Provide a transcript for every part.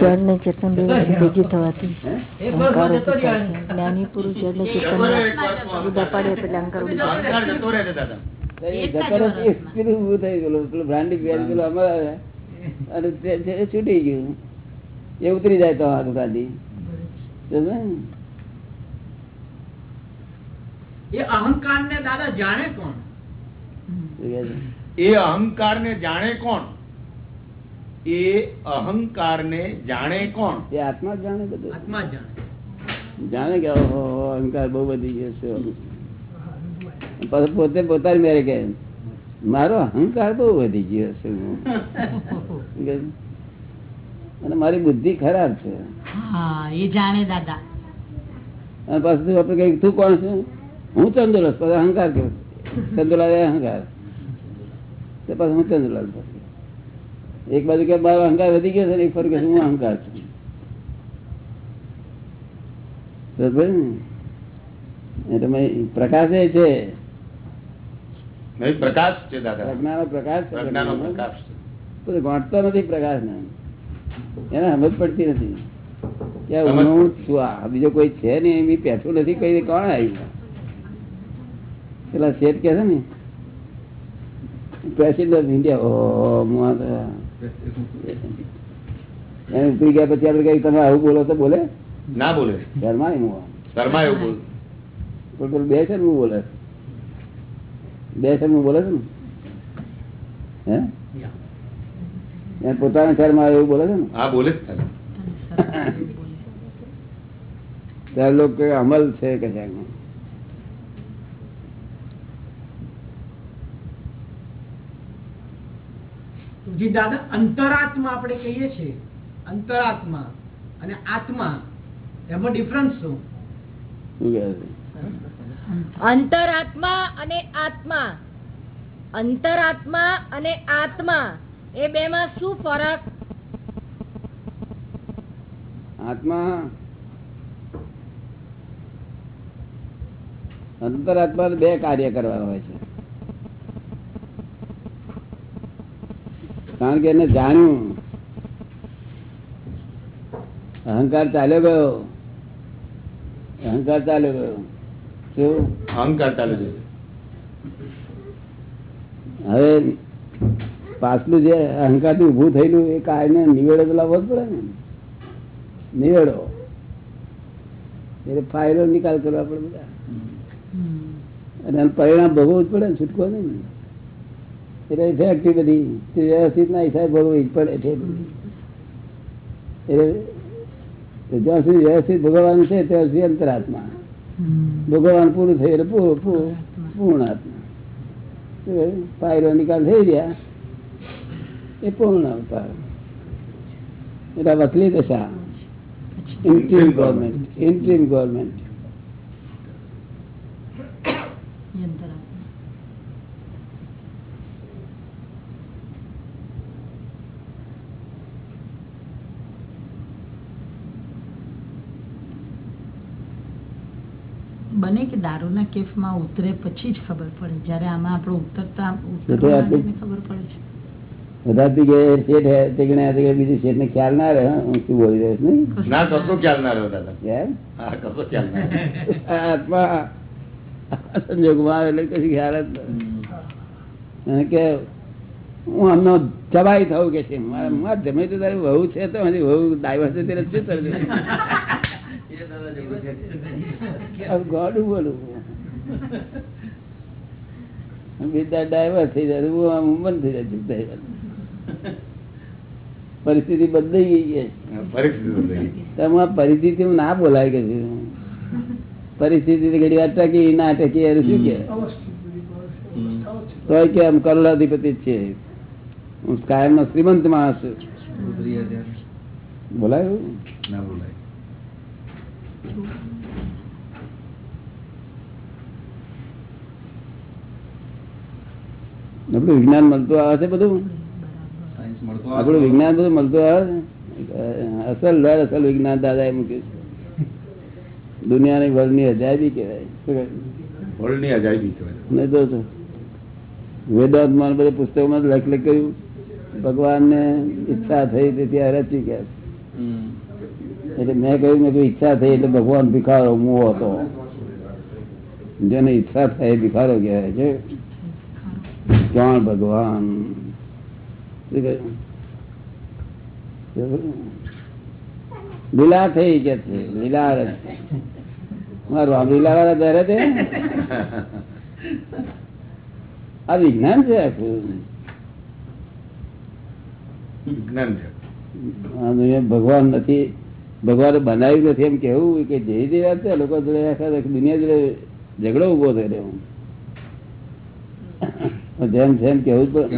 જળ ને ચેતન ભેગી થવાથી. અહંકાર જ્ઞાની પુરુષ જળને ચેતન જુદા પાડે એટલે અહંકાર છૂટી ગયું. એ ઉતરી જાય તો હાથ ગાડી. એ અહંકાર ને દાદા જાણે કોણ? એ અહંકાર ને જાણે કોણ? એ અહંકાર ને જાણે કોણ? એ આત્મા જાણે બધું. આત્મા જાણે. જાણે કે અહંકાર બહુ વધી ગયો છે. પોતે પોતાની મેરે કે મારો અહંકાર બહુ વધી ગયો છે. અને મારી બુદ્ધિ ખરાબ છે. એ જાણે દાદા. અને પાછું આપણે કઈ તું કોણ છે? હું ચંદુલાલ. પછી અહંકાર કેવું ચંદુલાલ અહંકાર. તો પછી હું ચંદુલાલ પછી એક બાજુ કે મારો અહંકાર વધી ગયો છે ને એક ફરી હું અહંકાર છું? પ્રકાશ એ છે. પ્રકાશ છે દાદા. પ્રકાશ પ્રકાશ છે. પણ નથી પ્રકાશ ને. એને સમજ પડતી નથી. કે હું છું આ? બીજો કોઈ છે ને એમ પેઠું નથી કઈ કોણ આવ્યું? પેલા શેઠ કે છે ને પ્રેસિડેન્ટ ઇન્ડિયા ઓ. એને ઉતરી ગયા પછી આપડે કઈ તમે આવું બોલો તો બોલે. ના બોલે. ઘરમાં એમ શર્મા એવું બોલ. પણ બે છે ને હું બોલે. બે છે ને હું બોલે છે ને? હે? એને પોતાના શહેરમાં એવું બોલે છે ને? હા બોલે જ. ત્યારે લોકો કે અમલ છે કે જી દાદા અંતરાત્મા આપણે કહીએ છીએ અંતરાત્મા અને આત્મા એમાં ડિફરન્સ શું? અંતરાત્મા અને આત્મા. અંતરાત્મા અને આત્મા એ બે માં શું ફરક? આત્મા અંતરાત્મા બે કાર્ય કરવા હોય છે. કારણ કે એને જાણ્યું. અહંકાર ચાલ્યો ગયો. અહંકાર ચાલ્યો ગયો. શું? અહંકાર ચાલ્યો ગયો. હવે પાછલું જે અહંકારથી ઉભું થયેલું એ કાયને નિવેડો તો લાવવો જ પડે ને. નિવેડો. એટલે ફાયદો નિકાલ કરવા પડે બધા. અને પરિણામ ભોગવવું જ પડે ને છૂટકો નહીં. ને એટલે ફેક્ટરી બધી. વ્યવસ્થિત ના હિસાબે ભોગવવી પડે છે એટલે જ્યાં સુધી વ્યવસ્થિત ભોગવવાનું છે ત્યાં સુધી અંતરાત્મા. ભોગવવાનું પૂરું થયું એટલે પૂરું પૂરું પૂર્ણ આત્મા પાયરો નિકાલ થઈ ગયા. એ પૂર્ણ અવતાર. એટલે વસલી દશા. ઇન્ટ્રીમ ગવર્મેન્ટ ઇન્ટ્રીમ ગવર્મેન્ટ બને કે દારૂના કેફમાં ઉતરે પછી જ ખબર પડે. જ્યારે આમાં આપણે ઉતરતા ખબર પડે છે. બધા થી શેઠ હે તે ગણે તે બીજું શેઠ ને ખ્યાલ ના રહે હું શું બોલી રહ્યો છું ના કશો ખ્યાલ ના રહ્યો દાદા. હા કશો ખ્યાલ ના આત્મા સંજોગમાં આવે એટલે કશું ખ્યાલ જ અને કે હું જવાઈ થવું કે છે? મારા જમે તો તારી વહુ છે તો હજી વહુ ડાયવર્સ છે ત્યારે શું ગોડું બોલું બીજા ડાયવર્સ થઈ જાય હું આમ બંધ થઈ જાય જાય પરિસ્થિતિ બદલાઈ ગઈ છે. પરિસ્થિતિ ગઈ. તમે આ પરિસ્થિતિ ના બોલાય કે પરિસ્થિતિ ઘડી વાર ટકી ના ટકી એને શું કે? તો કે આમ કરોડાધિપતિ છે. હું કાયમ નો શ્રીમંત માણસ છું. બોલાયું ના બોલાય. આપણું વિજ્ઞાન મળતું આવે છે બધું? આપણું વિજ્ઞાન બધું મળતું આવે? અસલ દર અસલ વિજ્ઞાન દાદા એ મૂક્યું દુનિયાની વર્લ્ડની અજાયબી કહેવાય? વર્લ્ડની અજાયબી કહેવાય. નહીં તો વેદાંતમાં ને બધા પુસ્તકોમાં લખ લખ કર્યું. ભગવાનને ઈચ્છા થઈ તેથી રચી ગયા એટલે મેં કહ્યું મેં ઈચ્છા થઈ એટલે ભગવાન ભિખારો મુવો હતો. જેને ઈચ્છા થાય ભિખારો કહેવાય છે. કોણ ભગવાન શું કહ્યું? લીલા થઈ કે છે લીલા મારું આમ લીલા વાળા પહેરે છે આ વિજ્ઞાન છે આખું વિજ્ઞાન છે આ દુનિયા ભગવાન નથી ભગવાને બનાવ્યું નથી એમ કેવું કે જે જે વાત છે લોકો જોડે આખા દુનિયા જોડે ઝઘડો ઊભો થઈ રહ્યો જેમ છે કેવું જ પડે.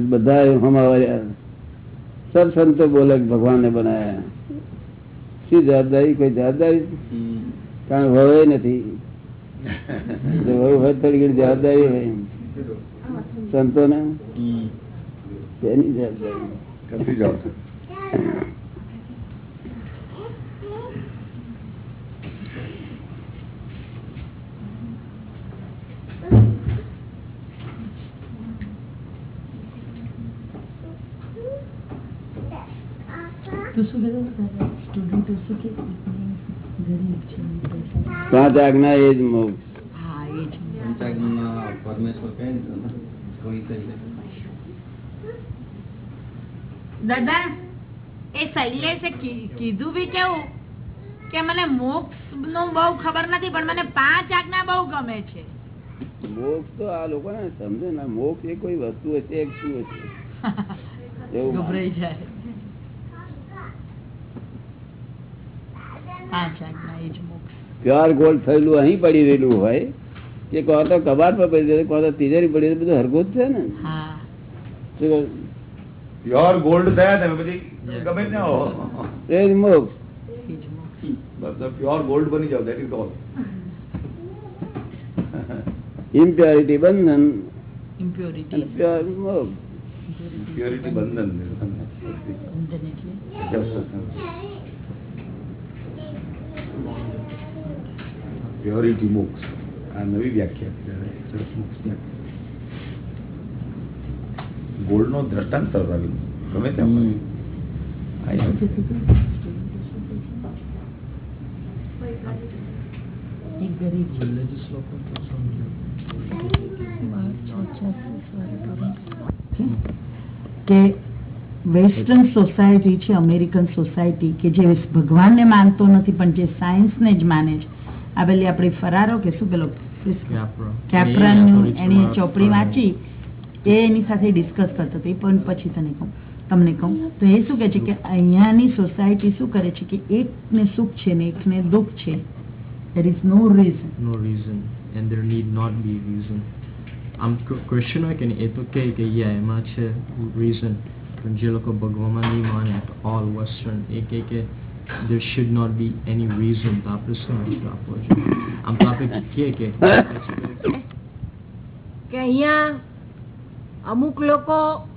બધા સબ સંતો બોલે ભગવાન બનાયા. શું જવાબદારી? કોઈ જવાબદારી? કારણ વહુ નથી. વહુ હોય સંતો થોડી ઘણી જવાબદારી હોય. સંતોને? તેની જવાબદારી કથી જાઓ છો તું શું કહેતો સ્ટુડન્ટો શું કે ગરીબ છે પૈસા પાંચ આજ્ઞા એ જ મોક્ષ દાદા એ શૈલેષે કીધું બી કેવું કે મને મોક્ષનું બહુ ખબર નથી પણ મને પાંચ આજ્ઞા બહુ ગમે છે. મોક્ષ તો આ લોકો ને સમજે ને મોક્ષ એ કોઈ વસ્તુ હશે એક શું હશે? એવું ગભરાઈ જાય પાંચ આજ્ઞા એ જ મોક્ષ પ્યોર ગોલ્ડ થયેલું અહીં પડી રહેલું હોય કે કહો તો કબાટ પર પડી રહેલું કહો તો તિજોરી પડી રહેલું બધું હરકું જ છે ને? પ્યોર ગોલ્ડ થયા તમે પછી ગમે ત્યાં હો. એ જ મોક્ષ. એ જ મોક્ષ. પ્યોર ગોલ્ડ બની જાવ દેટ ઇઝ ઓલ ઇમ્પ્યોરિટી બંધન. ઇમ્પ્યોરિટી પ્યોર મોક્ષ. પ્યોરિટી બંધન. બંધન એટલે? પ્યોરિટી મોક્ષ આ નવી વ્યાખ્યા. સરસ મોક્ષની ગોલ્ડ નો દ્રષ્ટાંત સરસ ગમે ત્યાં કે વેસ્ટર્ન સોસાયટી છે અમેરિકન સોસાયટી કે જે ભગવાનને માનતો નથી પણ જે સાયન્સને જ માને છે આ પેલી આપણી ફરારો કે શું પેલો કેપ્રાનું એની ચોપડી વાંચી એ એની સાથે ડિસ્કસ કરતો હતો. એ પણ પછી તને કહું તમને કહું. તો એ શું કહે છે કે અહીંયાની સોસાયટી શું કરે છે કે એકને સુખ છે ને એકને દુઃખ છે? There is no reason. No reason. And there need not be reason. આમ ક્વેશ્ચન હોય કે નહીં એ તો કહે કે યા એમાં છે રીઝન પણ જે લોકો ભગવામાં નહીં માને ઓલ વેસ્ટર્ન એ કહે કે there should not be any reason તો આપણે શું answer આપવો જોઈએ આમ તો આપણે કે અહીંયા અમુક લોકો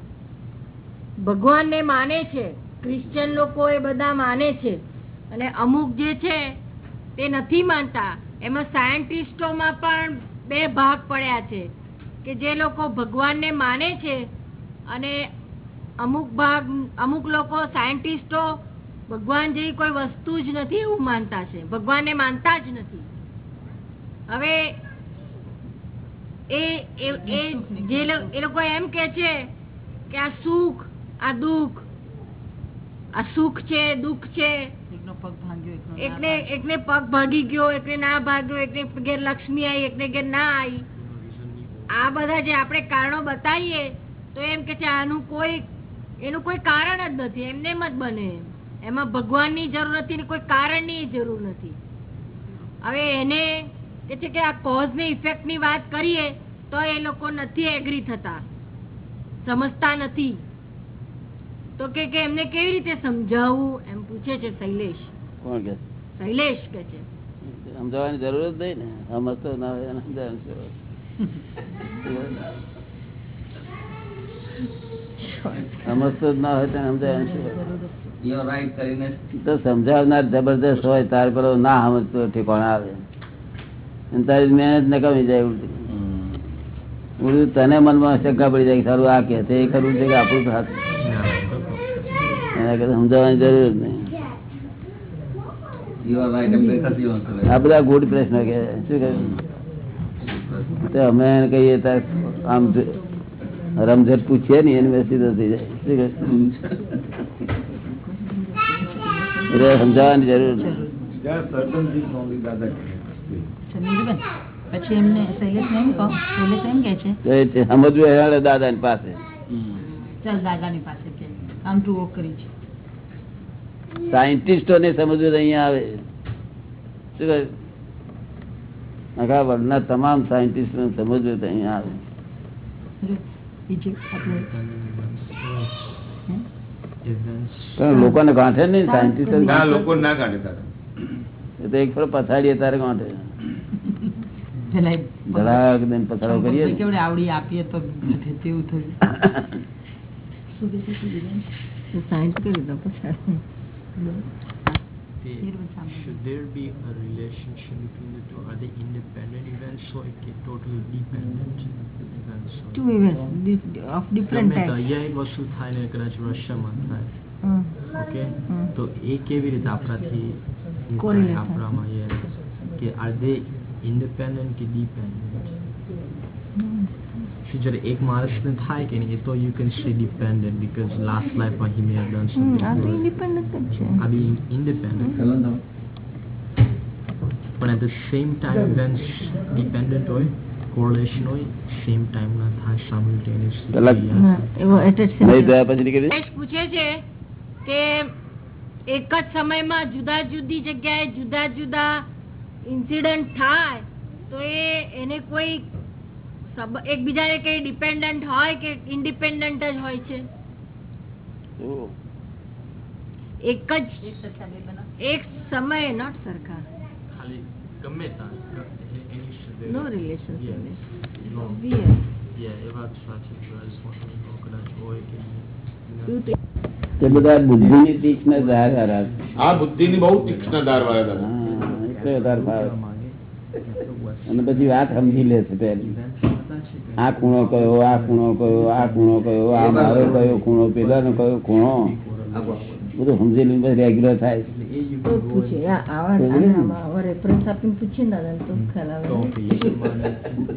ભગવાનને માને છે ક્રિશ્ચન લોકો એ બધા માને છે. અને અમુક જે છે, તે નથી માનતા. એમાં સાયન્ટિસ્ટોમાં પણ બે ભાગ પડ્યા છે. કે જે લોકો ભગવાનને માને છે અને અમુક ભાગ, અમુક લોકો સાયન્ટિસ્ટો ભગવાન જેવી કોઈ વસ્તુ જ નથી એવું માનતા છે. ભગવાનને માનતા જ નથી. હવે એ લોકો એમ કે છે કે આ સુખ આ દુઃખ આ સુખ છે દુઃખ છે. એકને એકને પગ ભાગી ગયો એકને ના ભાગ્યો એકને ઘેર લક્ષ્મી આવી એકને ઘેર ના આવી આ બધા જે આપણે કારણો બતાવીએ તો એમ કે છે આનું કોઈ એનું કોઈ કારણ જ નથી. એમને એમ જ બને એમ. એમાં ભગવાનની જરૂર નથી ને કોઈ કારણની જરૂર નથી. હવે એને કે છે કે આ કોઝ ને ઇફેક્ટની વાત કરીએ તો એ લોકો નથી એગ્રી થતા. સમજતા નથી. તો કે કે એમને કેવી રીતે સમજાવવું? એમ પૂછે છે શૈલેષ. કોણ કે શૈલેષ કે છે. સમજાવવાની જરૂર જ નહીં ને. સમજતો ના હોય એને સમજતો જ ના હોય તેને સમજાવવાની તો સમજાવનાર જબરદસ્ત હોય તાર પેલો ના સમજતો ઠેકોણ આવે. તારી મહેનત નકામી જાય ઉલટું. તને મનમાં શંકા પડી જાય સારું આ કે એ કરવું છે કે આપણું હાથ. એના કરતા સમજાવવાની જરૂર જ નહીં. આ બધા ગુડ પ્રશ્ન કે શું કહે અમે કહીએ તાર આમ રમઝટ પૂછીએ ને એની વ્યસ્ત થઈ જાય. શું કહ્યું? સમજાવવાની જરૂર છે. સમજવું દાદા ની પાસે. સાયન્ટિસ્ટો ને અહીંયા આવે. શું આખા વર્લ્ડના તમામ સાયન્ટિસ્ટો સમજવું અહીંયા આવે. લોકોને ગાંઠે નહીં સાયન્ટિસ્ટ ના લોકો ના ગાંઠે તારે. તો એક ફરો પછાડીએ તારે ગાંઠે. ધડાક દઈને પછાડો કરીએ કેવડે આવડી આપીએ તો બધે તેવું થયું. શું કહેતી હતી બીજાને? સાયન્સ કરી દો પછી they, નિર્મલ સાંભળો. Should there be a relationship between the two are they independent events or totally dependent events Two events of different types. અહીંયા એક વસ્તુ થાય ને કદાચ રશિયામાં થાય ઓકે તો એ કેવી રીતે આપણાથી. આપણામાં કે આર દે ઇન્ડિપેન્ડન્ટ કે ડિપેન્ડન્ટ જ્યારે એક માણસને થાય કે નહીં એ તો you can stay dependent because last લાઈફમાં he may have done something આ તો ઇન્ડિપેન્ડન્ટ જ છે આ બી ઇન્ડિપેન્ડન્ટ પણ at the same time when dependent હોય કોરિલેશન હોય સેમ ટાઈમના થાય કલાક. સાયમલ્ટેનિયસલી એવો a same નહીં time. પછી નીકળી મહેશ પૂછે છે કે એક જ સમયમાં જુદા જુદી જગ્યાએ જુદા જુદા ઇન્સિડન્ટ થાય તો એ એને કોઈ સબ- એકબીજાને કઈ ડિપેન્ડન્ટ હોય કે ઇન્ડિપેન્ડન્ટ જ હોય છે? એક જ એક સમયે નોટ સરખા. ખાલી ગમે તે બધા તીક્ષ્ણ ધાર વાળા. બહુ તીક્ષ્ણ ધાર વાળા એટલે વધારે ફાવે અને પછી વાત સમજી લે છે પહેલી Events બધા છે કે આ ખૂણો કયો આ ખૂણો કયો આ ખૂણો કયો આ મારો કયો ખૂણો પેલાનો કયો ખૂણો? બધું સમજી લઈને પછી રેગ્યુલર થાય.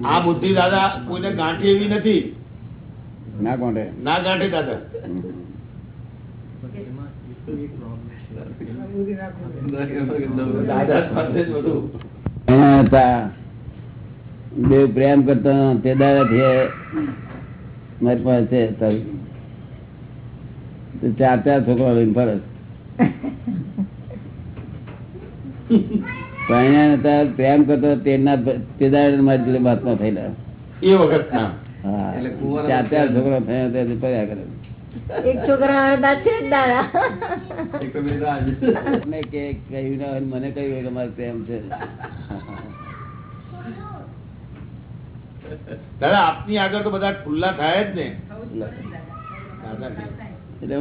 આ બુદ્ધિ દાદા કોઈને ગાંઠી એવી નથી. ના કોણે ના ગાંઠે દાદા. દાદા પાસે જ બધું બે પ્રેમ કરતા તે મારી પાસે છે ચાર ચાર છોકરા લઈને ફરસ પ્રેમ કરતો તેના તે દાડે મારી જોડે બાતમાં થયેલા. એ વખત એટલે ચાર ચાર છોકરા થયા તે ફર્યા કરે. એક છોકરા છે દાદા કે કહ્યું ના મને કહ્યું હોય કે મારે પ્રેમ છે. દાદા આપની આગળ તો બધા ખુલ્લા થાય જ ને. એટલે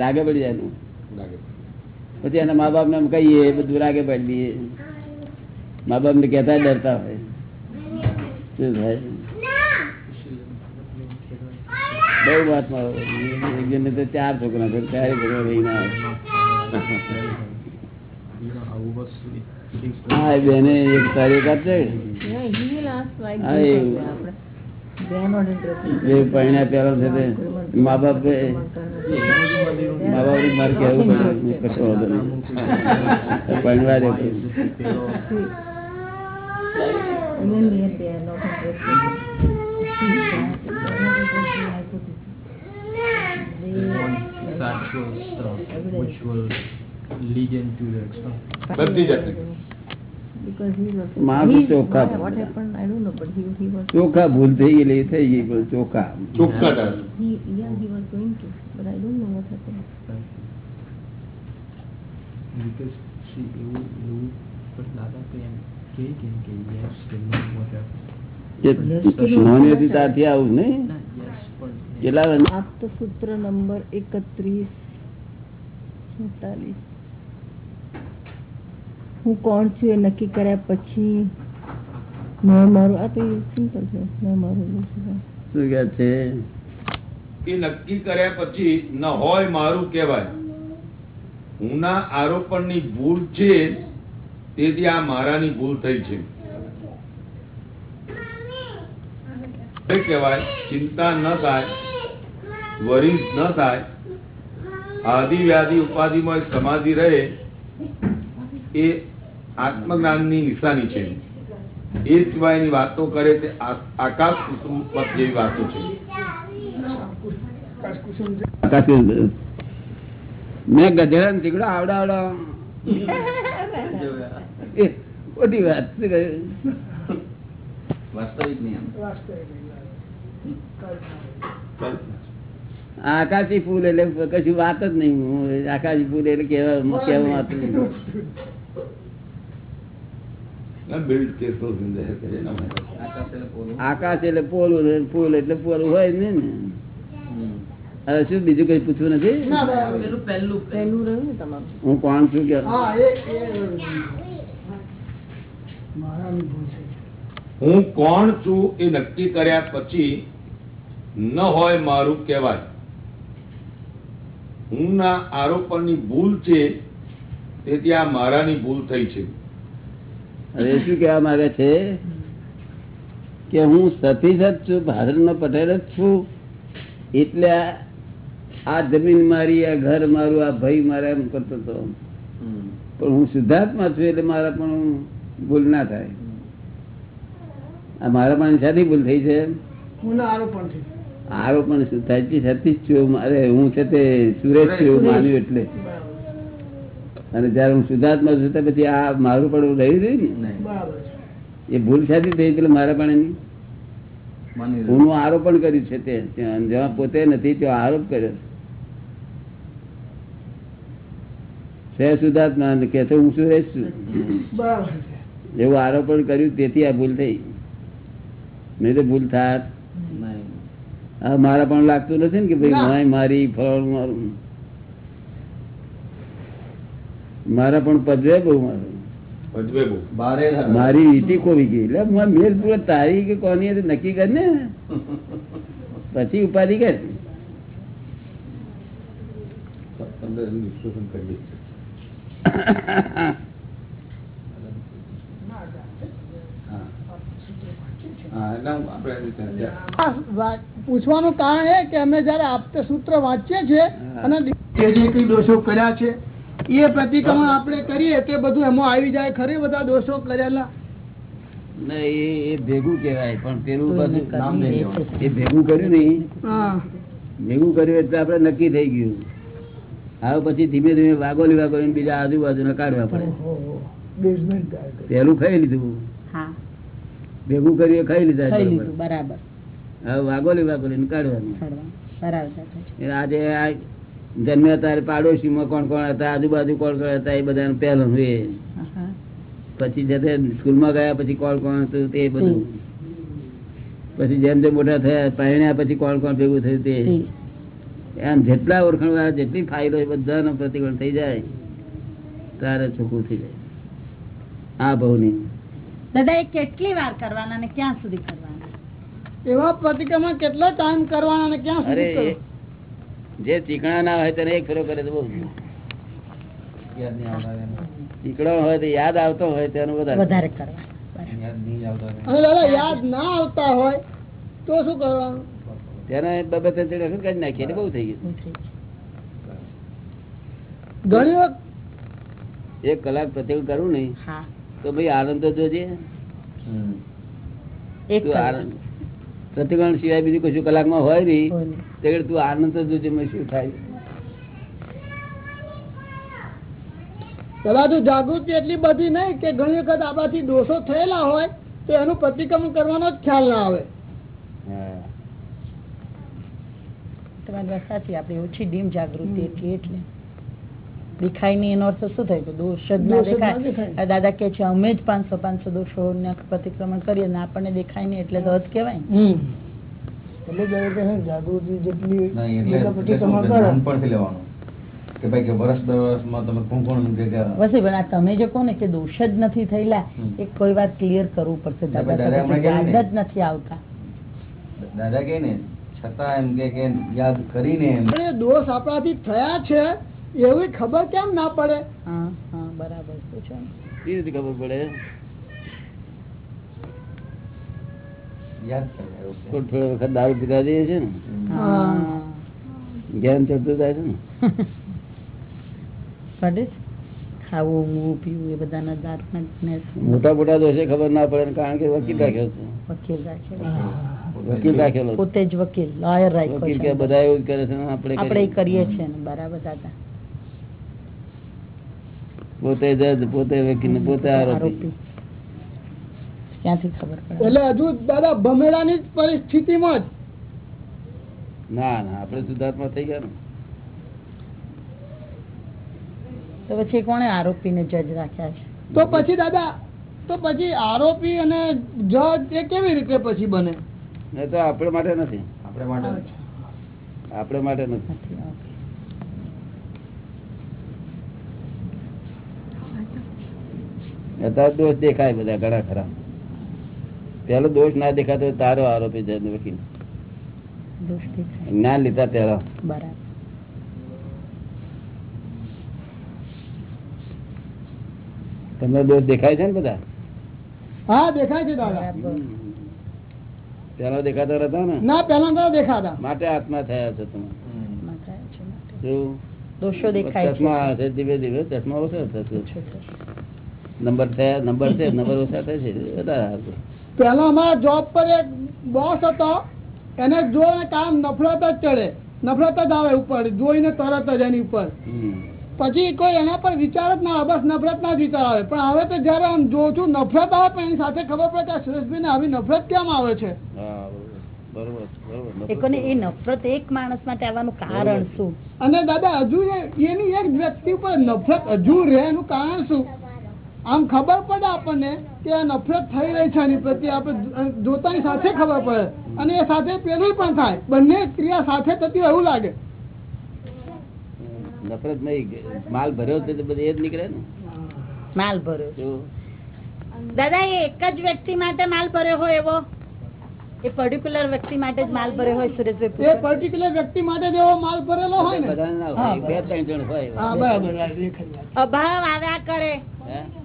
રાગે પડી જાય પછી એના મા બાપ ને એમ કહીએ બધું રાગે પડી દઈએ મા બાપ ને કહેતા ડરતા હોય. શું થાય? બહુ વાતમાં એક જણને તો ચાર છોકરા છે ચારે છોકરા રહીને આવે. હા બેને એક તારીખ આપશે પરણ્યા પહેલા છે તે મા બાપ મા બાપ મારે કહેવું પડે કશો વાંધો નહીં. They- factual stuff which will lead into the stuff. બધી જાતની. Because he was. માણસ ચોખ્ખા. ચોખ્ખા ભૂલ થઈ ગયેલી થઈ ગઈ પણ ચોખ્ખા ચોખ્ખા આવું નહીં કેટલા સૂત્ર નંબર એકત્રીસ સુડતાલીસ હું કોણ છું એ નક્કી કર્યા પછી મેં મારું આ તો સિમ્પલ છે. મેં મારું શું કે છે? એ નક્કી કર્યા પછી ન હોય મારું કહેવાય. હુંના આરોપણની ભૂલ છે તેથી આ મારાની ભૂલ થઈ છે. એ કહેવાય ચિંતા ન થાય વરિસ ન થાય આદિ વ્યાધિ ઉપાધિમાં સમાધિ રહે એ આત્મજ્ઞાનની નિશાની છે. એ સિવાયની વાતો કરે તે આકાશ કુસુમ પદ જેવી વાતો છે. મેં ગધેડા ને તીકડો આવડાવડા. ખોટી વાત શું કહ્યું? વાસ્તવિક નહીં. આમ. આકાશી ફૂલ એટલે કશું વાત જ નહીં. હું આકાશી ફૂલ એટલે કેવા કેવા વાત નહીં બિલ્ડ કેસો જિંદગી કરે ને અમે. આકાશ એટલે પોલું. પોલ એટલે પોલું ને હોય ને હવે શું બીજું કઈ પૂછવું નથી? ના ને હું કોણ છું કે? એ એ. મારાની ભૂલ છે. હું કોણ છું એ નક્કી કર્યા પછી ન હોય મારું કહેવાય. હું ના આરોપણની ભૂલ છે તેથી આ મારાની ભૂલ થઈ છે. હવે શું કહેવા માંગે છે? કે હું સતીશ જ છું ભારતનો પટેલ જ છું. એટલે આ જમીન મારી આ ઘર મારું આ ભાઈ મારા એમ કરતો હતો. પણ હું શુદ્ધાત્મા છું એટલે મારા પણ ભૂલ ના થાય. આ મારા પણ શાની ભૂલ થઈ છે આરોપણ શું થાય છે સતીશ છું મારે હું છે તે સુરેશ છું માન્યું એટલે. અને જયારે હું શુદ્ધાત્મા છું તો પછી આ મારું પણ રહ્યું રહ્યું ને? નહીં. બરાબર. છે એ ભૂલ શાથી થઈ પેલા મારા પણ એની હું આરોપણ કર્યું છે તે. જેમાં પોતે નથી ત્યાં આરોપ કર્યો છે. શુદ્ધાત્મા કે તો હું શું છું? હમ. એવું આરોપણ કર્યું તેથી આ ભૂલ થઈ. નહીં તો ભૂલ થાત. નહીં. હવે મારા પણ લાગતું નથી ને કે ભાઈ. મારી ફળ મારું. મારા પણ પદવે બહુ મારું. મારી રીતિ કોવી ગઈ. એટલે મેલ પૂરો તારી કે કોની નક્કી કર ને. પછી ઉપાધિ કર. પૂછવાનું કારણ એ કે અમે જયારે આપતે સૂત્ર વાંચીએ છીએ અને કે જે કઈ દોષો કર્યા છે એ પ્રતિક્રમણ આપણે કરીએ તે બધું એમાં આવી જાય ખરે બધા દોષો કરેલા એ ભેગું પણ પેલું બધું એ કર્યું નહીં. ભેગું કર્યું એટલે આપણે નક્કી થઈ ગયું. હવે પછી ધીમે ધીમે વાગોલી વાગોલી બીજા આજુબાજુના કાઢવા પડે. પેલું ખાઈ લીધું. ભેગું કર્યું ખાઈ લીધા ખાઈ બરોબર. લીધું બરાબર. હવે વાગોલી વાગોલી કાઢવાનું. આજે આ જન્મ્યા ત્યારે પાડોશીમાં કોણ કોણ હતા આજુબાજુ કોણ કોણ હતા એ બધા પહેલું એ. પછી જતે સ્કૂલમાં ગયા પછી કોણ કોણ હતું તે બધું. પછી જેમ જેમ મોટા થયા પહેણ્યા પછી કોણ કોણ ભેગું થયું તે. એમ જેટલા ઓળખાણ વાળા જેટલી ફાઇલો એ બધાનો પ્રતિકોણ થઈ જાય. તારે ચોખ્ખું થઈ જાય. આ ભાવની. દાદા એ કેટલી વાર કરવાના ને ક્યાં સુધી કરવાના? એવા પ્રતિક્રમણ કેટલો ટાઈમ કરવાના ને ક્યાં સુધી જે ચીકણા ના હોય તેને એક ફેરો કરે તો બહુ. ચીકણો હોય તો યાદ આવતો હોય તેનું વધારે. વધારે યાદ ના આવતા હોય તો શું કરવાનું? તેને નાખીએ? બહુ થઈ ગયું. ઘણી વખત એક કલાક પ્રતિકોણ કરવું નહીં તો ભાઈ આનંદ તો જોજે. એક આનંદ પ્રતિકોણ સિવાય બીજું કશું કલાકમાં હોય નહીં. તે તું આનંદ તો જોજે શું થાય? પેલા તો જાગૃતિ એટલી બધી નહીં કે ઘણી વખત આપણાથી દોષો થયેલા હોય તો એનું પ્રતિક્રમણ કરવાનો જ ખ્યાલ ના આવે. તમારી વાત સાચી. આપણે ઓછી ડીમ જાગૃતિ એટલી એટલે. દેખાય નહીં એનો અર્થ શું થાય? કે દોષ જ ના દેખાય. દાદા કે છે અમે જ પાંચસો પાંચસો દોષો પ્રતિક્રમણ કરીએ ને આપણને દેખાય નહીં એટલે તો હદ કહેવાય જાગૃતિ જેટલી લેવાનું. કે ભાઈ કે વર્ષ બે વર્ષમાં તમે કોણ કોણ કે કે વસી પણ આ તમે જે કહો ને કે દોષ જ નથી થયેલા એ કોઈ વાર ક્લિયર કરવું પડશે દાદા જ નથી આવતા. દાદા કે ને છતાં એમ કે કે યાદ કરીને એમ. પણ એ દોષ આપણાથી થયા છે એવી ખબર કેમ ના પડે? હા હા બરાબર. પૂછો ને. રીતે ખબર પડે. થોડો થોડો વખત દારૂ પીતા જઈએ છે ને. જ્ઞાન ચડતું જાય છે ને. ખાવું ઊંઘવું પીવું એ બધાના ને મોટા મોટા દોષે ખબર ના પડે કારણ કે વકીલ રાખ્યો છે. વકીલ રાખેલો વકીલ રાખેલો પોતે જ વકીલ લોયર રાખ્યો વકીલ કે બધા એવું કરે છે આપણે આપણે કરીએ. કરીએ છીએ બરાબર દાદા. પોતે જજ પોતે વકીલ ને પોતે આરોપી. ક્યાંથી ખબર પડે? એટલે હજુ દાદા ભમેડાની જ પરિસ્થિતિમાં જ. ના ના આપણે સુધાર્થમાં થઈ ગયા ને. તો પછી કોણે આરોપીને જજ રાખ્યા છે? તો પછી દાદા તો પછી આરોપી અને જજ એ કેવી રીતે પછી બને? એ તો આપણે માટે નથી. આપણે માટે આપણે માટે નથી નથી ઓકે અત્યારે દોષ દેખાય બધા ઘણા ખરા. પેલો દોષ ના દેખાતો તારો આરોપી છે વકીલ જ્ઞાન લીધા પેલા બરાબર. તમને દોષ દેખાય છે ને બધા? હા દેખાય છે દાદા. પેલા દેખાતા હતા ને? ના પેલા તો દેખાતા. માટે આત્મા થયા છે તમે? દોષો દેખાય ચશ્મા ધીમે ધીમે ચશ્મા ઓછો થશે. નંબર થયા નંબર છે નંબર ઓછા થાય છે વધારે પેલા અમારા જોબ પર એક બોસ હતો એને જો કામ નફરત જ ચડે નફરત જ આવે ઉપર જોઈને તરત જ એની ઉપર. પછી કોઈ એના પર વિચાર જ ના બસ નફરત ના જ વિચાર આવે. પણ હવે તો જયારે આમ જોઉં છું નફરત આવે પણ એની સાથે ખબર પડે કે આ સુરેશભાઈ આવી નફરત કેમ આવે છે? એ નફરત એક માણસ માટે આવવાનું કારણ શું? અને દાદા હજુ એની એક વ્યક્તિ ઉપર નફરત હજુ રહે એનું કારણ શું? આમ ખબર પડે આપણને કે આ નફરત થઈ રહી છે એની પ્રત્યે આપણે જોતાની સાથે ખબર પડે. અને એ સાથે પેલું પણ થાય. બંને ક્રિયા સાથે થતી એવું લાગે. નફરત નહીં માલ ભર્યો તો બધું એ જ નીકળે ને? માલ ભર્યો દાદા એ એક જ વ્યક્તિ માટે માલ ભર્યો હોય એવો? એ પર્ટિક્યુલર વ્યક્તિ માટે જ માલ ભર્યો હોય સુરેશભાઈ એ. પર્ટિક્યુલર વ્યક્તિ માટે જેવો માલ ભરેલો હોય ને? બે ત્રણ જણ હોય. હા બરાબર. અભાવ આવ્યા કરે?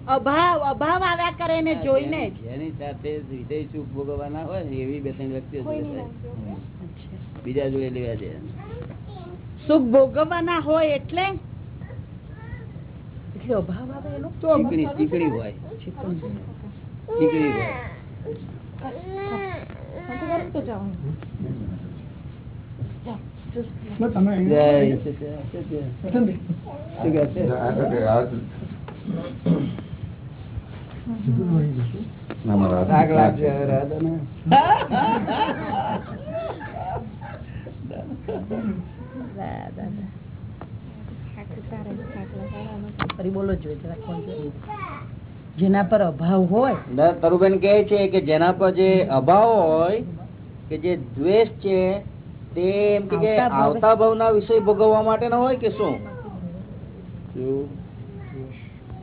અભાવ અભાવ આવ્યા કરે એને જોઈને જેની સાથે વિષય સુખ ભોગવવાના હોય ને એવી બે ત્રણ વ્યક્તિઓ. બીજા જોડે લેવા છે સુખ ભોગવવાના હોય એટલે? અભાવ આવે એનો? ચીકણી ચીકણી હોય. ચીકણી હોય. તમે જેના પર અભાવ હોય તરુબેન કહે છે કે જેના પર જે અભાવ હોય કે જે દ્વેષ છે તે એમ કે આવતા ભાવે. આવતા ભાવના વિષય ભોગવવા માટે ના હોય કે શું?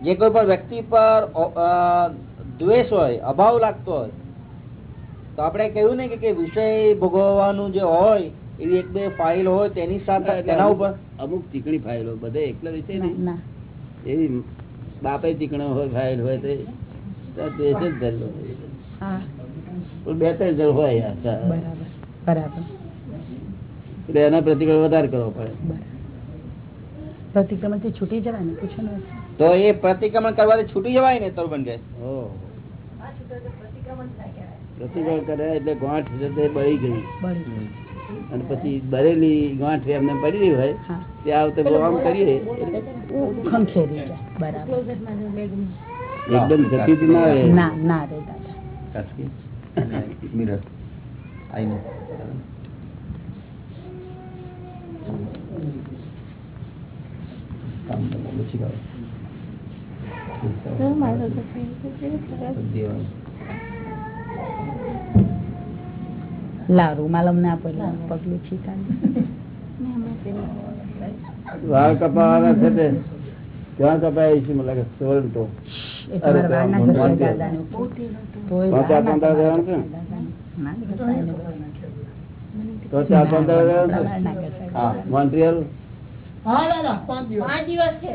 જે કોઈ પણ વ્યક્તિ પર દ્વેષ હોય અભાવ લાગતો હોય તો આપણે કહ્યું ને કે કે વિષય ભોગવવાનું જે હોય એવી એક બે ફાઇલ હોય તેની સાથે તેના ઉપર? અમુક ચીકણી ફાઇલો બધે એકલા વિષય ના, એવી બાપે ચીકણો હોય ફાઇલ હોય તે દ્વેષ જ ધરેલો બે ત્રણ જણ હોય યાર. બરાબર બરાબર. એટલે એના પ્રતિક્રમણ વધારે કરવો પડે. પ્રતિક્રમણથી છૂટી જવાય ને. તો એ પ્રતિક્રમણ કરવાથી છૂટી જવાય ને તરુબેન ઓહો. પ્રતિક્રમણ કરે એટલે ગોઠ છે તે બળી ગઈ. અને પછી બરેલી ગાંઠ એમને પડી રહી હોય તે આવતે આમ કરીએ. એકદમ જતી ના આવે ના ના રે દાદા. મિરર. આઈનો. કામ પછી કરો. લા રૂમાલ અમને આપો પગલું છીકાડી વાળ કપાવાના છે તે. ક્યાં કપાય છે મને લાગે. મોન્ટ્રિયલ હા દાદા પાંચ દિવસ. પાંચ દિવસ છે.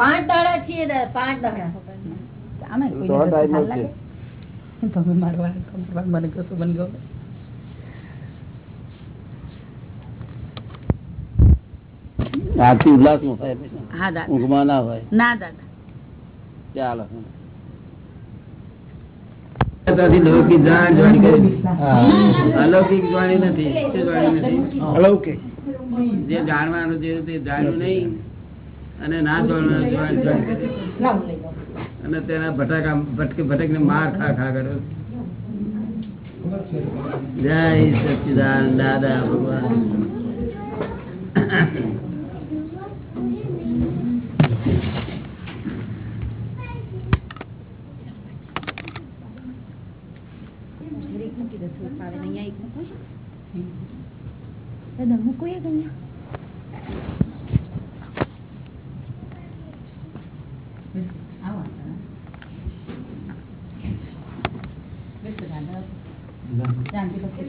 પાંચ દાડા છીએ દાડા. તમે મારવા મને કશું થાય ઊંઘમાં ના હોય. ના દાદા. ચાલો. અલૌકિક જાણી નથી. અલૌકિક. જે જાણવાનું જે જાણ્યું નહીં. અને ના. અને તેના ભટકા ભટકે ભટક ને માર ખા ખા કર્યો જય સચિદાન દાદા ભગવાન દાદા મૂકો એક અહીંયા આવો બેસો દાદા શાંતિ પછી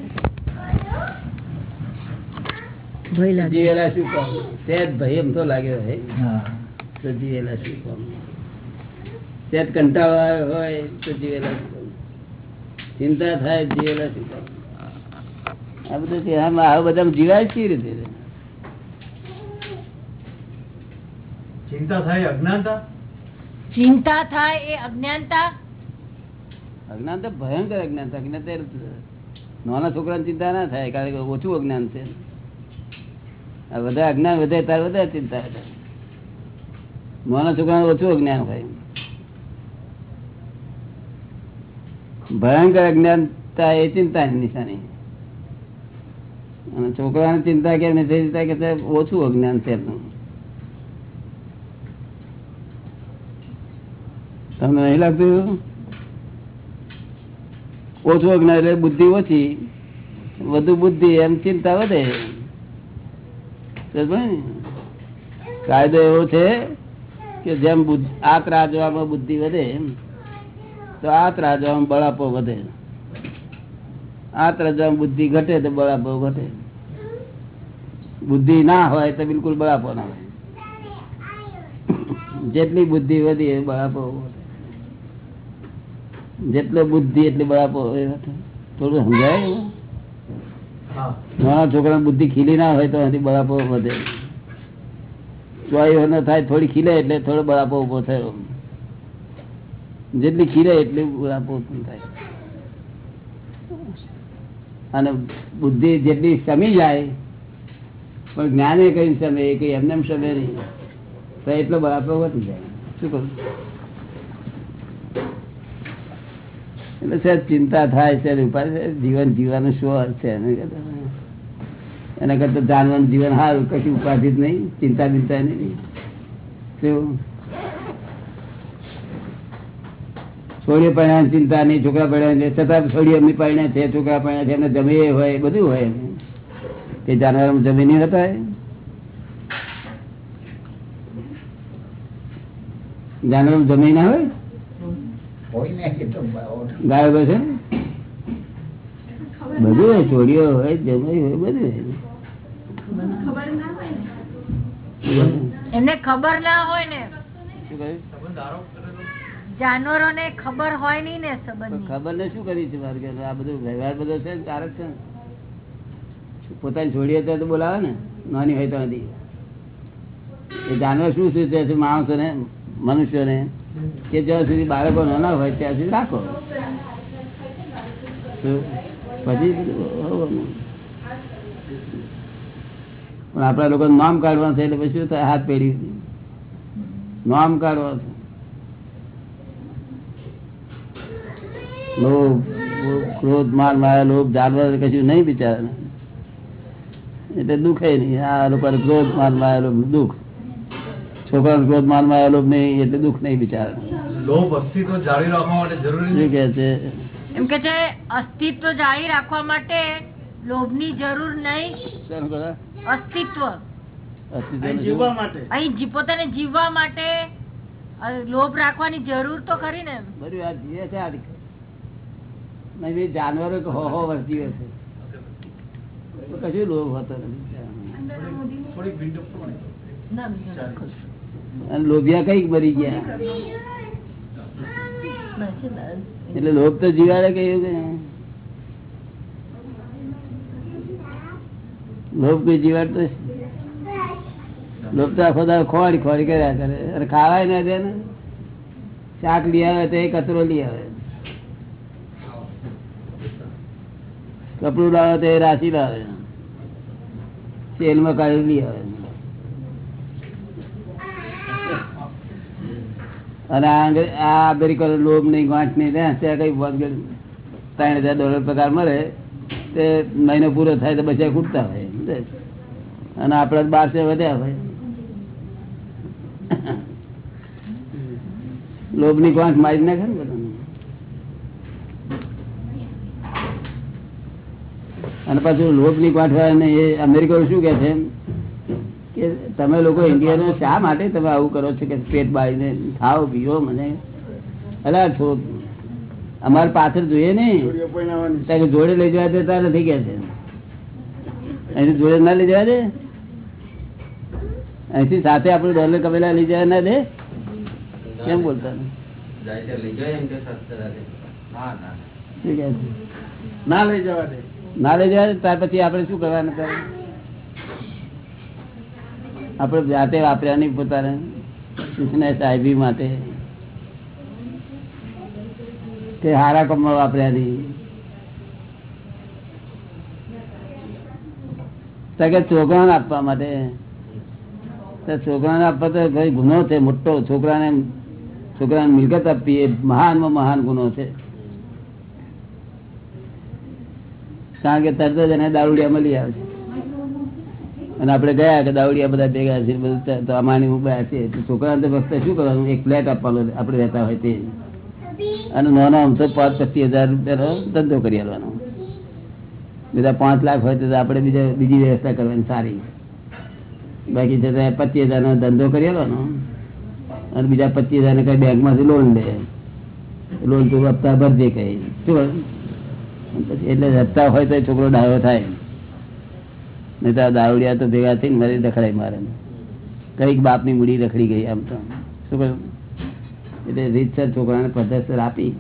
ભય લાગે જીવેલા શું કામ? સેજ ભય એમ તો લાગ્યો હોય. તો જીવેલા શું કામ? સેજ કંટાળો હોય તો જીવેલા શું કામ? ચિંતા થાય જીવેલા શું કામ? આ બધું કે આમાં આ બધા જીવાય જ રીતે? ચિંતા થાય અજ્ઞાનતા? ચિંતા થાય એ અજ્ઞાનતા? અજ્ઞાન તો ભયંકર અજ્ઞાન છે અજ્ઞાન તો નાના છોકરાની ચિંતા ના થાય કારણ કે ઓછું અજ્ઞાન છે. બધા અજ્ઞાન વધે તારે વધારે ચિંતા થાય નાના છોકરાને ઓછું અજ્ઞાન હોય. ભયંકર અજ્ઞાનતા એ ચિંતાની નિશાની. અને છોકરાને ચિંતા કે નથી ચિંતા કે ઓછું અજ્ઞાન છે એમનું. તમને નહીં લાગતું ઓછું અજ્ઞાન એટલે બુદ્ધિ ઓછી, વધુ બુદ્ધિ એમ ચિંતા વધે? કાયદો એવો છે કે જેમ આ ત્રાજવામાં બુદ્ધિ વધે તો આ ત્રાજવામાં બળાપો વધે. આ ત્રાજવામાં બુદ્ધિ ઘટે તો બળાપો ઘટે. બુદ્ધિ ના હોય તો બિલકુલ બળાપો ના હોય. જેટલી બુદ્ધિ વધી એ બળાપો જેટલો બુદ્ધિ એટલી બળાપો થોડું સમજાય? નાના છોકરા બુદ્ધિ ખીલી ના હોય તો હજી બળાપો વધે. ચોઈ થાય થોડી ખીલે એટલે થોડો બળાપો ઊભો થયો. જેટલી ખીલે એટલી બળાપો ઉત્પન્ન થાય. અને બુદ્ધિ જેટલી સમી જાય, પણ જ્ઞાને કઈ સમે, એ કઈ એમને એમ શમે નહીં. તો એટલો બળાપો વધી જાય. શું કરું એટલે સાહેબ ચિંતા થાય છે જીવન જીવવાનું શું અર્થ છે? એના કરતા જાનવાનું જીવન સારું, કશું ઉપાધિ જ નહીં, ચિંતા ચિંતા નહીં. શું? છોડીઓ પરણ્યા ચિંતા નહીં, છોકરા પડ્યા છે. છતાં છોડીઓ એમની પરણ્યા છે, છોકરા પરણ્યા છે, એમને જમીએ હોય, બધું હોય તે જાનવર જમી નહીં હતા એ? જાનવર જમી ના હોય? બધું હોય ચોરીઓ હોય જમાઈ હોય બધું એમને ખબર ના હોય ને. શું જાનવરો ને ખબર હોય નઈ ને સંબંધ ખબર ને શું કરી છે? આ બધું વ્યવહાર બધો છે ને તારે છે પોતાની છોડીએ તો બોલાવે ને. નાની હોય તો નથી એ જાનવર શું સૂચવે છે? માણસો ને મનુષ્યો ને કે જ્યાં સુધી બાળકો નાના હોય ત્યાં સુધી રાખો. પછી પણ આપણા લોકો નામ કાઢવાનું છે એટલે પછી થાય? હાથ પેઢી નામ કાઢવાનું છે. લોભ ક્રોધ, માર મારા લોભ જાનવર કશું નહીં બિચારા એટલે દુખે નહીં. આ લોકો ક્રોધ, માર મારા લોભ, દુઃખ. છોકરાને ક્રોધ માર માયા લોભ નહીં એટલે દુઃખ નહીં બિચારા. લોભ અસ્તિત્વ જાળવી રાખવા માટે જરૂરી શું કે છે? એમ કે છે અસ્તિત્વ જાળવી રાખવા માટે લોભની જરૂર નહીં. અસ્તિત્વ. અહીં પોતાને જીવવા માટે લોભ રાખવાની જરૂર તો ખરી ને. બધું આ જીવે છે આ નહીં, જાનવરો કે હો હો વર્તી કશું લોભ હતો નથી. અને લોભિયા કંઈક મરી ગયા. એટલે લોભ તો જીવાડે કયું લોભ કઈ જીવાડતો? લોભ તો આખો દાડો ખોવાડી ખોવાડી કર્યા કરે. અને ખાવાય ના દે શાક લઈ આવે તો એ કચરો લઈ આવે. કપડું લાવે તો એ રાશી લાવે. સેલમાં કાઢી લઈ આવે. અને આ બિલકુલ લોભ નહીં ગાંઠ નહીં ત્યાં કઈ ત્રણ હજાર ડોલર પગાર મળે, તે મહિનો પૂરો થાય તો બચ્યા ખૂટતા હોય અને આપડે બારસો વધ્યા હોય. લોભની ગાંઠ મારી નાખે ને બધાને. અને પાછું લોભની ગાંઠ વાળા ને એ અમેરિકા શું કે છે? કે તમે લોકો ઇન્ડિયનો શા માટે તમે આવું કરો છો કે પેટ બાળીને ખાઓ પીઓ મને? અલા છો અમારે પાછળ જોઈએ ને. તારે જોડે લઈ જવા દેતા નથી કે છે. અહીંથી જોડે ના લઈ જવા દે? અહીંથી સાથે આપણે ડોલર કમેલા લઈ જવા ના દે? કેમ બોલતા. ના ના. શું કહે છે? ના લઈ જવા દે. ના લઈ જવા દે ત્યાર પછી આપણે શું કરવાનું? તારે આપણે જાતે વાપર્યા નહીં પોતાને. સાહેબી માટે. કે હારા કમમાં વાપર્યા નહીં. તો કે છોકરાને આપવા માટે. તો છોકરાને આપવા તો ભાઈ ગુનો છે, મોટો. છોકરાને છોકરાને મિલકત આપવી એ મહાનમાં મહાન ગુનો છે. કારણ કે તરત જ એને દારૂડિયા મળી આવે છે. અને આપણે ગયા કે દાવડિયા બધા ભેગા છે, બધું ત- અમારી ઊભા છે. તો છોકરાને ફક્ત શું કરવાનું? એક ફ્લેટ આપવાનો આપણે રહેતા હોય તે. અને નાનો આમ તો પાંચ પચીસ હજાર રૂપિયાનો ધંધો કરી આવવાનો બીજા પાંચ લાખ હોય તો આપણે બીજા, બીજી વ્યવસ્થા કરવાની સારી. બાકી છે તો પચીસ હજારનો ધંધો કરી આવવાનો અને બીજા પચીસ હજાર કઈ બેંકમાંથી લોન લે. લોન તું હપ્તા ભરજે કઈ. શું? એટલે હપ્તા હોય તો છોકરો ડાયો થાય. નહીં તો આ દાવડિયા તો ભેગા થઈને મારી રખડાઈ મારે. કંઈક બાપની મૂડી રખડી ગઈ આમ તો. શું કહ્યું? એટલે રીતસર છોકરાને પદ્ધતસર આપી.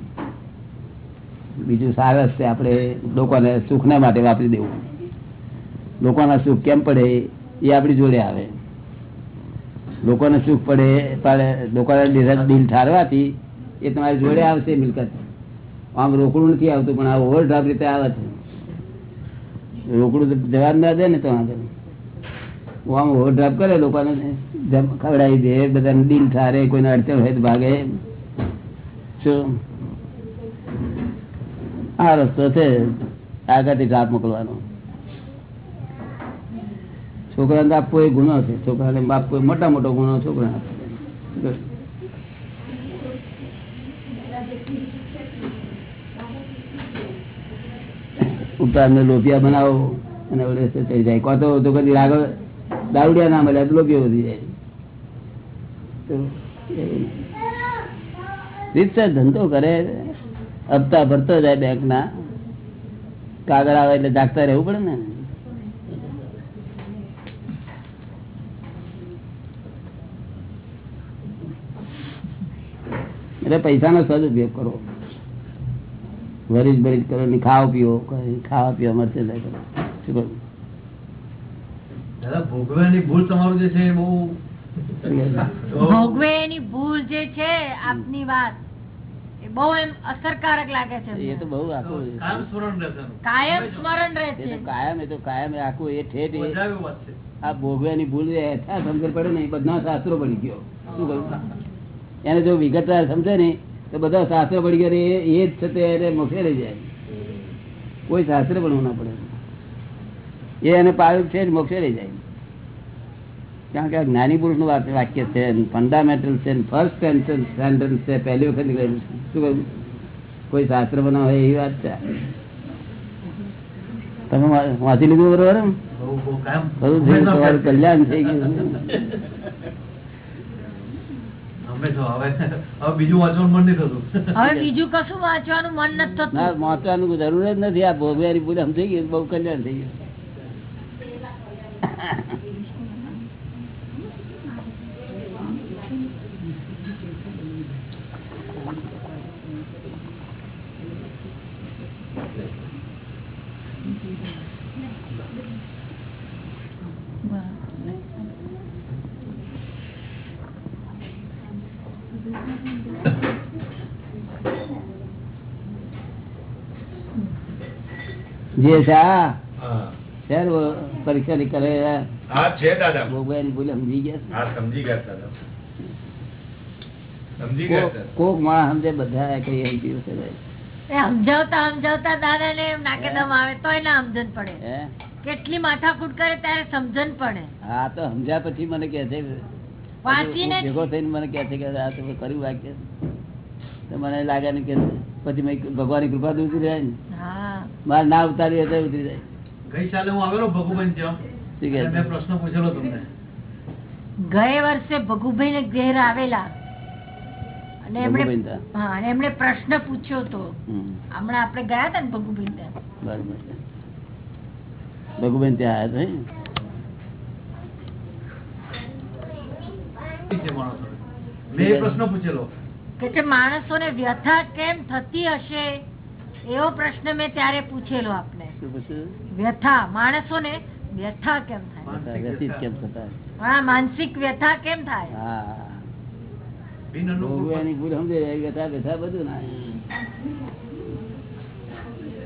બીજું સારસ છે, આપણે લોકોને સુખના માટે વાપરી દેવું. લોકોના સુખ કેમ પડે એ આપણી જોડે આવે. લોકોને સુખ પડે, પણ લોકોને દિલ ઠારવાથી એ તમારી જોડે આવશે મિલકત. આમ રોકડું નથી આવતું, પણ આ ઓવરડ્રાફ્ટ રીતે આવે છે. રોકડું તો જવાબ ના દે ને તો હું આમ ઓવરડ્રાફ્ટ કરે લોકોને ખવડાવી દે, બધાને દિલ ઠારે, કોઈને અડચણ હોય તો ભાગે. શું? આ રસ્તો છે, આગળથી ડ્રાફ મોકલવાનો. છોકરાને આપવો એ ગુનો છે. છોકરાને આપવો એ મોટા મોટો ગુનો છોકરાને આપવો ઉતારને લોભિયા બનાવો અને વડે થઈ જાય. કોતો તો કદી આગળ દાવડિયા ના મળ્યા તો લોપિયો વધી જાય. રીતસર ધંધો કરે, હપ્તા ભરતો જાય બેંક ના કાગળ આવે એટલે જાગતા રહેવું પડે ને. એટલે પૈસાનો સદુપયોગ કરો વરીજ બરીજ કરો ને ખાવ પીવો કઈ ખાવા પીવા મળશે જાય શું દાદા ભોગવવાની ભૂલ તમારું જે છે બહુ ભોગવે એની ભૂલ જે છે આપની વાત બહુ એમ અસરકારક લાગે છે એ તો બહુ આખું કાયમ સ્મરણ. કાયમ રહે છે. કાયમ એ તો કાયમ આખું એ ઠેઠ આ ભોગવ્યાની ભૂલ સમજણ પડે ને એ બધા શાસ્ત્રો બની ગયો. શું કહ્યું એને જો વિગતવાર સમજે ને તો બધા શાસ્ત્ર પડી ગયા એ જ છે તે એને મોક્ષે લઈ જાય. કોઈ શાસ્ત્ર ભણવું ના પડે. એ એને પાયું છે મોક્ષે લઈ જાય. કારણ કે આ જ્ઞાની પુરુષનું વાક્ય છે ફંડામેન્ટલ છે ફર્સ્ટ સેન્ટેન્સ છે પહેલી વખત નીકળેલું છે. શું કહ્યું? કોઈ શાસ્ત્ર બનાવે એવી વાત છે? તમે વાંચી લીધું બરોબર કલ્યાણ થઈ ગયું. હવે હવે બીજું વાંચવાનું મન નહીં થતું. હવે બીજું કશું વાંચવાનું મન નથી થતું. વાંચવાનું જરૂર જ નથી. આ ભોગવ્યાની ભૂલ સમજાઈ ગયું બહુ કલ્યાણ થઈ ગયું. છે હા. ને પરીક્ષા ની હા છે દાદા. ભોગવાની ભૂલે સમજી ગયા સમજી ગયા દાદા. સમજી છે ગયા કોક- માણસ સમજે બધા કઈ આવી છે સમજાવતા સમજાવતા દાદા ને નાકે દમ આવે તોય ના સમજણ પડે. હે? કેટલી માથાકૂટ કરે ત્યારે સમજણ પડે. હા તો સમજ્યા પછી મને કે છે ભેગો થઈને મને કે છે કે આ તો કર્યું વાક્ય. તો મને લાગે ને કે પછી મેં ભગવાનની કૃપા તો રહ્યા ને. હા. મારે ના ઉતારી હોય તો ઉતરી જાય. ગઈકાલે હું આવેલો ભગુબેન ત્યાં. મેં પ્રશ્ન પૂછેલો તમને. ગયે વર્ષે ભગુભાઈ ને ઘેર આવેલા. અને એમણે હા અને એમણે પ્રશ્ન પૂછ્યો તો. હમણાં આપણે ગયા હતા ને ભગુભાઈ ત્યાં? બરાબર ભગુભાઈ ત્યાં આવ્યા હતા મેં પ્રશ્ન પૂછેલો. કે માણસોને વ્યથા કેમ થતી હશે? એવો પ્રશ્ન મેં ત્યારે પૂછેલો આપને. વ્યથા. માણસો ને વ્યથા કેમ થાય? માનસિક વ્યથિત કેમ. થતા માનસિક વ્યથા કેમ થાય?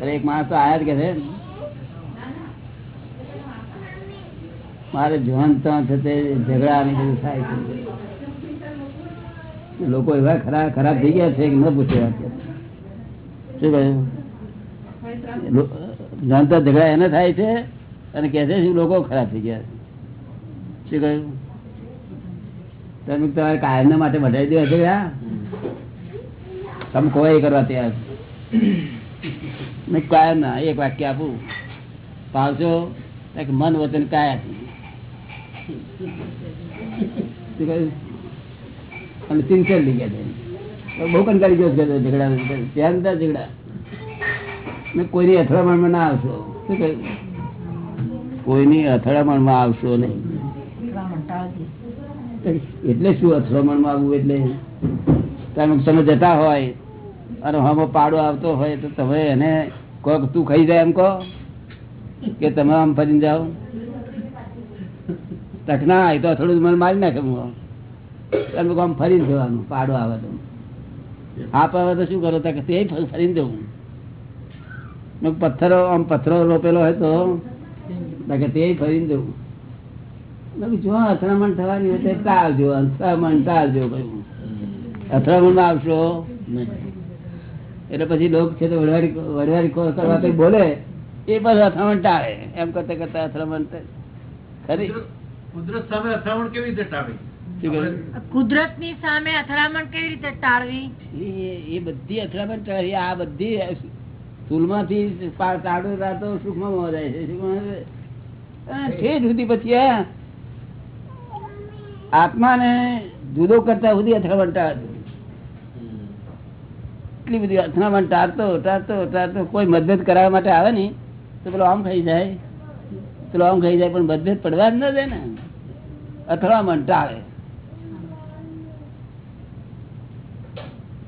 એક માણસ તો આયા જ કે છે મારે જોન ત્યાં છે તે ઝઘડા ને બધું થાય છે. લોકો એવા ખરાબ ખરાબ થઈ ગયા છે કે ન પૂછે વાત. કે. જાણતા ઝઘડા એને થાય છે અને કહે છે લોકો ખરાબ થઈ ગયા શું કહ્યું? તમે તમારે કાયમ માટે વધારી દેવા છે તમે કોઈ કરવા તૈયાર કાયમ ના, એક વાક્ય આપું. પાવશો મન વચન કાયા? અને સિન્સિયર લઈ છે. બહુ કંટાળી ગયો છે, ઝઘડા ત્યાં ત્યાં ઝઘડા. મેં કોઈની અથડામણમાં ના આવશો. શું કહ્યું કોઈની અથડામણમાં આવશો નહીં. એટલે શું અથડામણમાં આવવું એટલે? તમે તમે જતા હોય. અને હમો પાડો આવતો હોય તો તમે એને કહો કે તું ખાઈ જાય એમ કહો. કે તમે આમ ફરીને જાઓ. તક ના એ તો થોડું મને મારી નાખે હું આમ ફરીને જવાનું, પાડો આવે તો. આપ આવે તો શું કરો? તક તે જવું પથ્થરો, આમ પથ્થરો રોપેલો હોય તો? જવું જો અથડામણ થવાની આવશો? એટલે પછી લોક છે તો વડવારી કરવા બોલે, એ પણ અથડામણ ટાળે. એમ કરતા કરતા અથડામણ ખરી? કુદરત- સામે અથડામણ કેવી રીતે ટાળી? કુદરતની સામે અથડામણ કેવી રીતે ટાળવી? એ- એ બધી અથડામણ ટાળી આ બધી સ્થૂલમાંથી પા- રાતો સુખમાં જાય છે ઠેઠ સુધી પછી આત્માને જુદો કરતા સુધી અથડામણ ટાળતું. એટલી બધી અથડામણ ટાળતો ટાળતો ટાળતો કોઈ મદદ કરાવવા માટે આવે ને તો પેલો આમ ખાઈ જાય. પેલો આમ ખાઈ જાય પણ મદદ પડવા જ ન દે ને. અથડામણ ટાળે.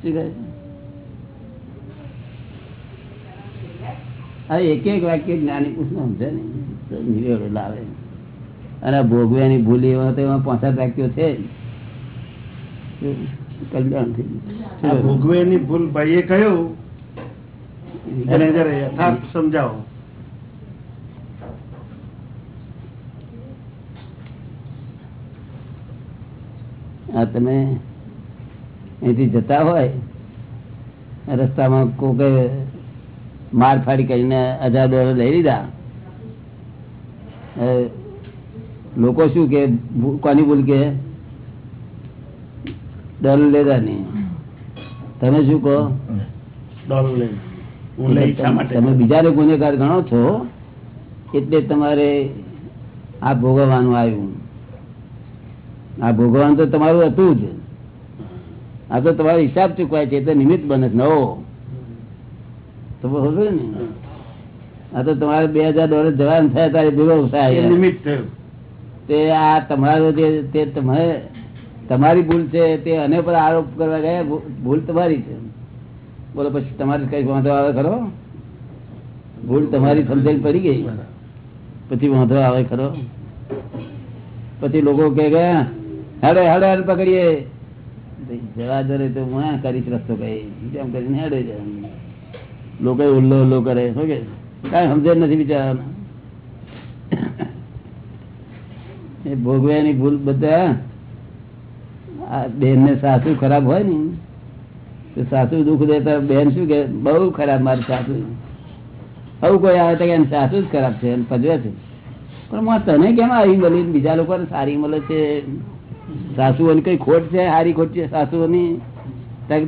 શું કહે છે? હા એક એક વાક્ય જ્ઞાની પુરુષ સમજે ને. નિવેડો લાવે. અને ભોગવ્યાની ભૂલી એવા તો એમાં પાંચ વાક્યો છે. કલ્યાણ થઈ ભોગવેની ભૂલ ભાઈએ કહ્યું. એને જરા યથાર્થ સમજાવો. આ તમે અહીંથી જતા હોય રસ્તામાં કોઈ માર ફાડી કરીને હજાર ડોલર લઈ લીધા. લોકો શું કે કોની ભૂલ કે? ડોલર લેતા નહીં. તમે શું કહો? તમે બીજાને ગુનેગાર ગણો છો એટલે તમારે આ ભોગવવાનું આવ્યું. આ ભોગવવાનું તો તમારું હતું જ. આ તો તમારો હિસાબ ચૂકવાય છે તો નિમિત્ત બને નવો. તો ને? આ તો તમારે બે હજાર ડોલર જવાનું થયા તારે ભેગો થાય નિમિત્ત થયું. તે આ તમારો જે તે તમે તમારી ભૂલ છે તે અને પર આરોપ કરવા ગયા ભૂલ તમારી છે. બોલો પછી તમારે કઈ વાંધો આવે ખરો? ભૂલ તમારી સમજણ પડી ગઈ. પછી વાંધો આવે ખરો? પછી લોકો કે ગયા હડે હડે હેડ પકડીએ. જવા દે તો હું કરીશ રસ્તો કઈ એમ કરીને હેડે જાય. લોકો ઉલ્લો ઉલ્લો કરે, શું કે? કાંઈ સમજે નથી બિચારાને. એ ભોગવ્યાની ભૂલ બધા, આ બેન ને સાસુ ખરાબ હોય ને, તો સાસુ દુઃખ દેતા બેન શું કે, બહુ ખરાબ મારી સાસુ. આવું કોઈ આવે તો કે સાસુ જ ખરાબ છે એમ પજવે છે. પણ તને કેમ આવી મળી બીજા લોકોને સારી મળે છે? સાસુઓની કઈ ખોટ છે? સારી ખોટ છે સાસુઓની?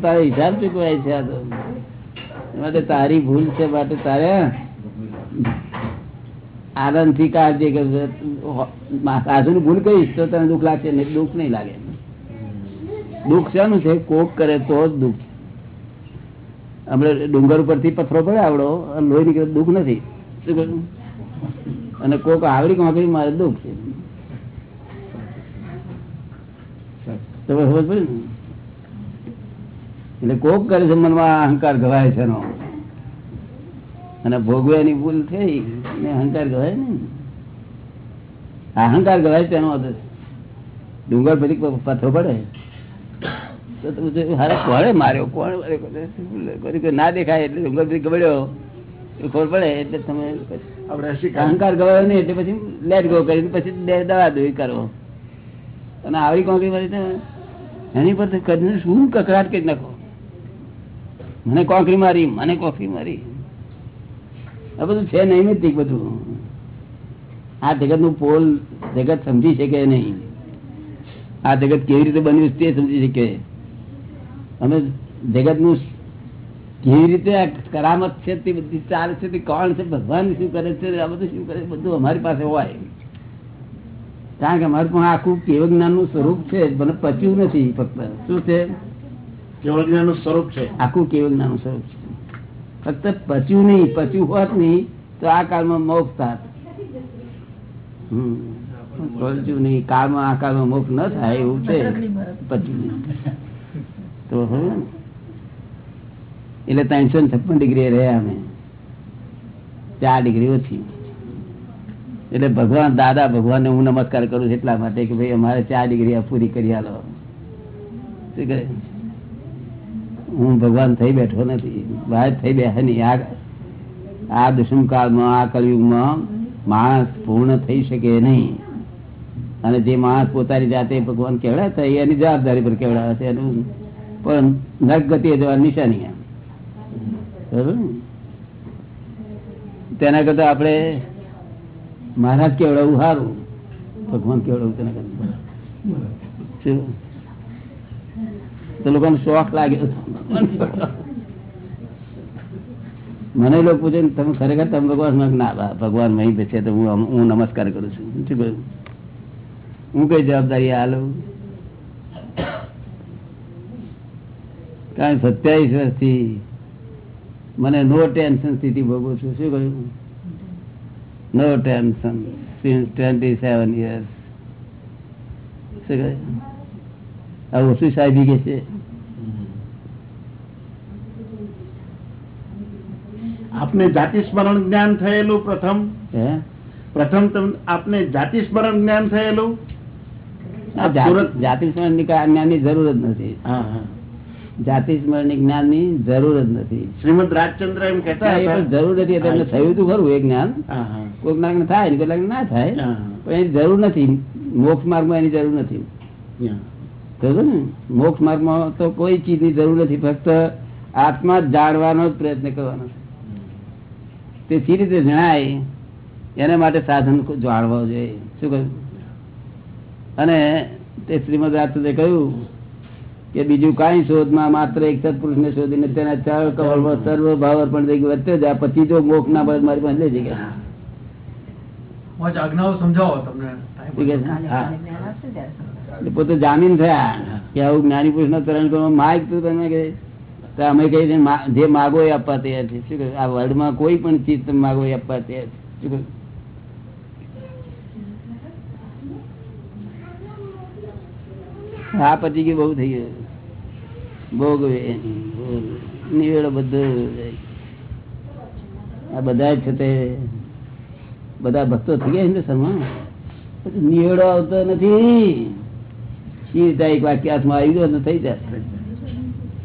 તારે હિસાબ ચૂકવાય છે આ તો. માટે તારી ભૂલ છે માટે તારે આનંદથી કાળજી કરજે. સાસુ ની ભૂલ કહીશ તો તને દુઃખ લાગશે નહીં, દુઃખ નહીં લાગે. દુઃખ શાનું છે? કોક કરે તો જ દુઃખ. આપણે ડુંગર ઉપરથી પથરો પડે આવડો લોહી નીકળે દુઃખ નથી. શું કહ્યું? અને કોક આવડી કોકડી મારે દુઃખ છે. તમે ખબર પડી ને? એટલે કોક કરે છે મનમાં અહંકાર ગવાય છે એનો. અને ભોગવ્યાની ભૂલ થઈ ને અહંકાર ગવાય ને. અહંકાર ગવાય તેનો અર્થ. ડુંગર પછી પથ્થરો પડે. તો તમે હારે કોણે માર્યો કોણ ના દેખાય એટલે ડુંગર પછી ગબડ્યો. એ ખબર પડે એટલે તમે અહંકાર ગવાયો નહીં એટલે પછી લેટ ગો કરીને પછી દવા દોઈ કરો. અને આવી કોંકરી મારી એની પર શું કકડાટ કરી નાખો? મને કોંકરી મારી, મને કોકરી મારી. આ બધું છે નૈમિતિક બધું? આ જગતનું પોલ જગત સમજી શકે નહીં. આ જગત કેવી રીતે બન્યું તે સમજી શકે. અમે જગતનું કેવી રીતે કરામત છે તે બધી ચાલે છે તે કોણ છે? ભગવાન શું કરે છે? આ બધું શું કરે બધું અમારી પાસે હોય. કારણ કે મારું પણ આખું કેવ જ્ઞાનનું સ્વરૂપ છે મને પચ્યું નથી ફક્ત. શું છે? કેવળ જ્ઞાનનું સ્વરૂપ છે. આખું કેવ જ્ઞાનનું સ્વરૂપ છે. ફક્ત પચ્યું નહીં પચ્યું હોત નહીં તો આ કાળમાં મોક્ષ થાત. હમ. પચ્યું નહીં કાળમાં આ કાળમાં મોક્ષ ન થાય એવું છે. પચ્યું નહીં. તો? એટલે ત્રણસો છપ્પન ડિગ્રી રહ્યા અમે. ચાર ડિગ્રી ઓછી. એટલે ભગવાન દાદા ભગવાનને હું નમસ્કાર કરું છું એટલા માટે કે ભાઈ અમારે ચાર ડિગ્રી પૂરી કરી આલો. હું ભગવાન થઈ બેઠો નથી. બહાર થઈ બેઠા નહીં આ આ દુષ્મકાળમાં, આ કલયુગમાં માણસ પૂર્ણ થઈ શકે નહીં. અને જે માણસ પોતાની જાતે ભગવાન કેવડાતા એની જવાબદારી પર કેવડાવે છે. એનું પણ નર્ક ગતિએ જવાની નિશાની. બરાબર? તેના કરતા આપણે મહારાજ કેવડાવું? સારું ભગવાન કેવડાવું તેના શું? તો શોખ લાગ્યો મને લોકો પૂછે, તમે ખરેખર તમે ભગવાન ના ભગવાન મહી બેસે તો હું હું નમસ્કાર કરું છું. શું કહ્યું? હું કઈ જવાબદારી આ લઉં? કારણ સત્યાવીસ વર્ષથી મને નો ટેન્શન સ્થિતિ ભોગવું છું. શું કહ્યું? No tension since twenty seven years શું કહ્યું આ ઓછું સાહેબી કે છે આપને જાતિ સ્મરણ જ્ઞાન થયેલું પ્રથમ? હે? પ્રથમ આપને જાતિ સ્મરણ જ્ઞાન થયેલું? જાતિ- સ્મરણની જ્ઞાનની જરૂર જ નથી. હા હા. જાતિ સ્મરણ જ્ઞાનની જરૂર જ નથી. શ્રીમદ રાજચંદ્ર એમ કહેતા જરૂર નથી. એટલે થયું હતું ખરું એ જ્ઞાન. કોઈક નાક થાય કેટલાક ના થાય. પણ એની જરૂર નથી. મોક્ષ માર્ગમાં એની જરૂર નથી. સમજો ને? મોક્ષ માર્ગમાં તો કોઈ ચીજની જરૂર નથી. ફક્ત આત્મા જાણવાનો જ પ્રયત્ન કરવાનો તે સી રીતે જણાય એના માટે સાધન જાણવા જોઈએ. શું કહ્યું? અને તે શ્રીમદ રાજચંદ્રે કહ્યું કે બીજું કાંઈ શોધમાં માત્ર એક સત્પુરુષને શોધીને તેના ચાર સર્વ ભાવ અર્પણ થઈ વધતે જાય પછી જો મોક ના મળે મારી પાસે લઈ જઈ ગયા હું આજ આજ્ઞાઓ સમજાવો તમને. ઠીક છે? હા. એટલે પોતે જામીન થયા કે આવું જ્ઞાની પુરુષ ના તરણ કરવા માગ તું તમે કે તો અમે કહીએ છીએ, જે માગો એ આપવા તૈયાર છે. શું કહ્યું? આ વર્લ્ડમાં કોઈ પણ ચીજ તમે માગો એ આપવા તૈયાર છે. શું કહ્યું? આ પછી ગયું બહુ થઈ ગયું. ભોગવે નિવેડો બધો આ બધા છે તે, બધા ભક્તો થઈ ગયા હિન્દુસ્તાનમાં? પછી નિવેડો આવતો નથી. એ રીતે એક વાક્ય હાથમાં આવી ગયો થઈ જાય.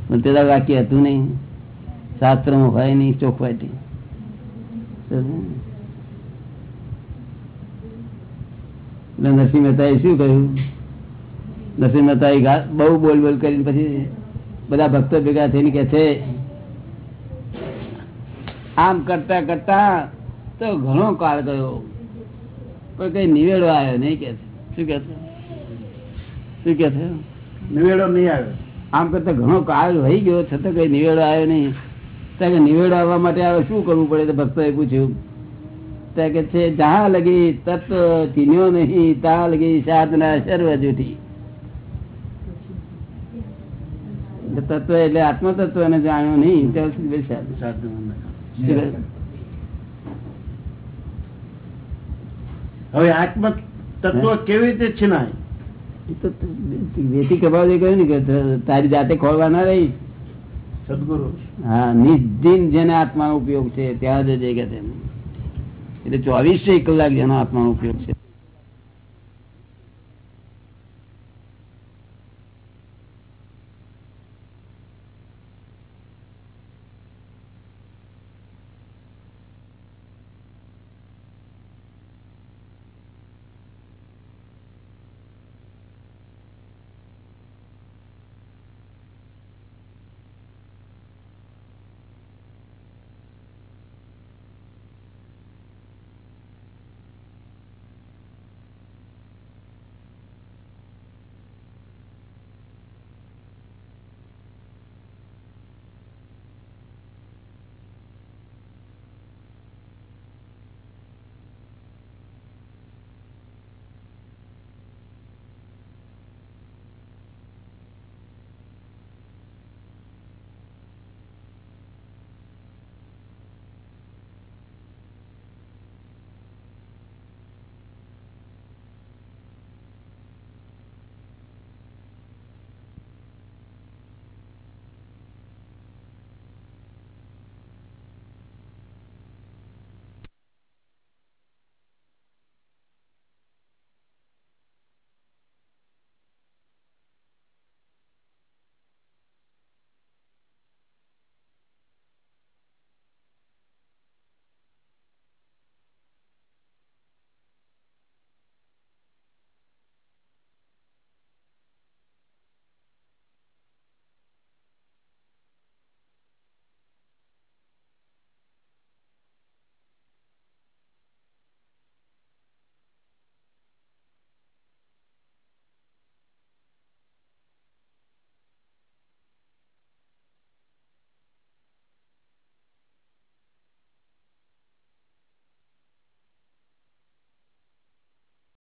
પણ તે વાક્ય હતું નહીં. શાસ્ત્રમાં હોય નહીં, ચોખવાટી. નરસિંહ મહેતાએ શું કહ્યું? નરસિંહ મહેતાએ બહુ બોલ બોલ કરીને પછી બધા ભક્તો ભેગા થઈને કે છે આમ કરતા કરતા તો ઘણો કાળ ગયો. પણ કઈ નિવેડો આવ્યો નહીં કે શું કે શું કે નિવેડો નહીં આવ્યો. આમ કરતા ઘણો કાળ વહી ગયો છતાં કઈ નિવેડો આવ્યો નહીં. ત્યાં કે નિવેડો આવવા માટે આવે શું કરવું પડે તો ભક્તોએ પૂછ્યું. ત્યાં કે છે જ્યાં લગી તત્વ ચીન્યો નહીં ત્યાં લગી સાધના સર્વ જૂઠી એટલે તત્વ એટલે આત્મ તત્વ ને જાણ્યું નહીં ત્યાં સુધી? હવે આત્મ તત્વ કેવી રીતે છીનાય? વેતી કહ્યું ને કે તારી જાતે ખોલવા ના રહી. સદગુરુ. હા નિધિન જેને આત્માનો ઉપયોગ છે ત્યાં જ જઈ ગયા એટલે ચોવીસે કલાક જેનો આત્માનો ઉપયોગ છે.